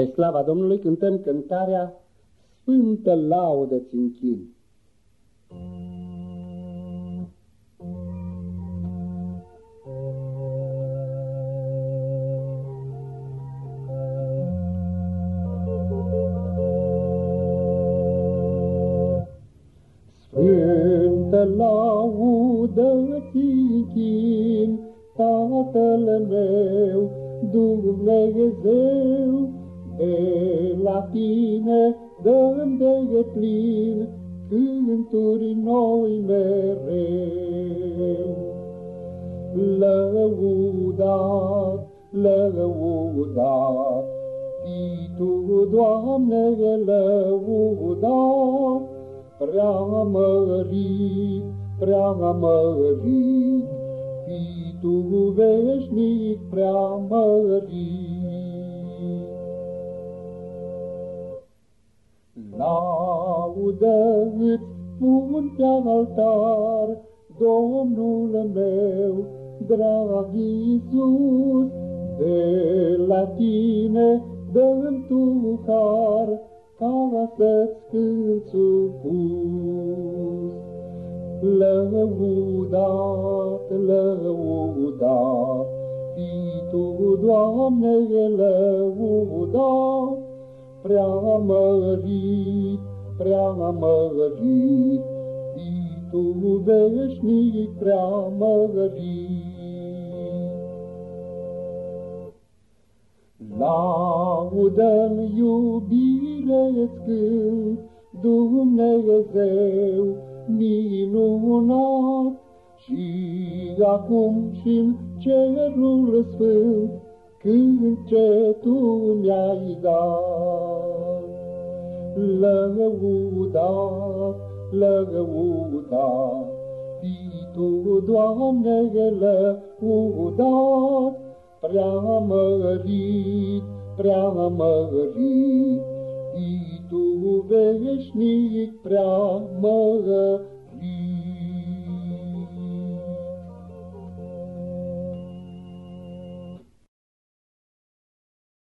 Spre slava Domnului cântăm cântarea Sfântă laudă-ți închin. Sfântă laudă-ți închin, Tatăl meu, Dumnezeu, de la tine dăm de plin cânturi noi mereu. Lăudat, lăudat, fii tu, Doamne, lăudat, prea mărit, prea mărit, fii tu veșnic prea mărit. Laudă îți pun pe altar, Domnul meu, drag Iisus, de la tine dăm tu har, ca să-ți cânt supus. Lăudat, lăudat, fii tu, Doamne, lăudat, prea mărit, prea mărit, fii tu veșnic prea mărit. Laudă-n iubire-ți cânt, Dumnezeu minunat, și acum și-n cerul sfânt, când ce tu mi-ai dat. Lăudat, lăudat, fii tu, Doamne, lăudat, prea mărit, prea mărit, fii tu veșnic prea mărit.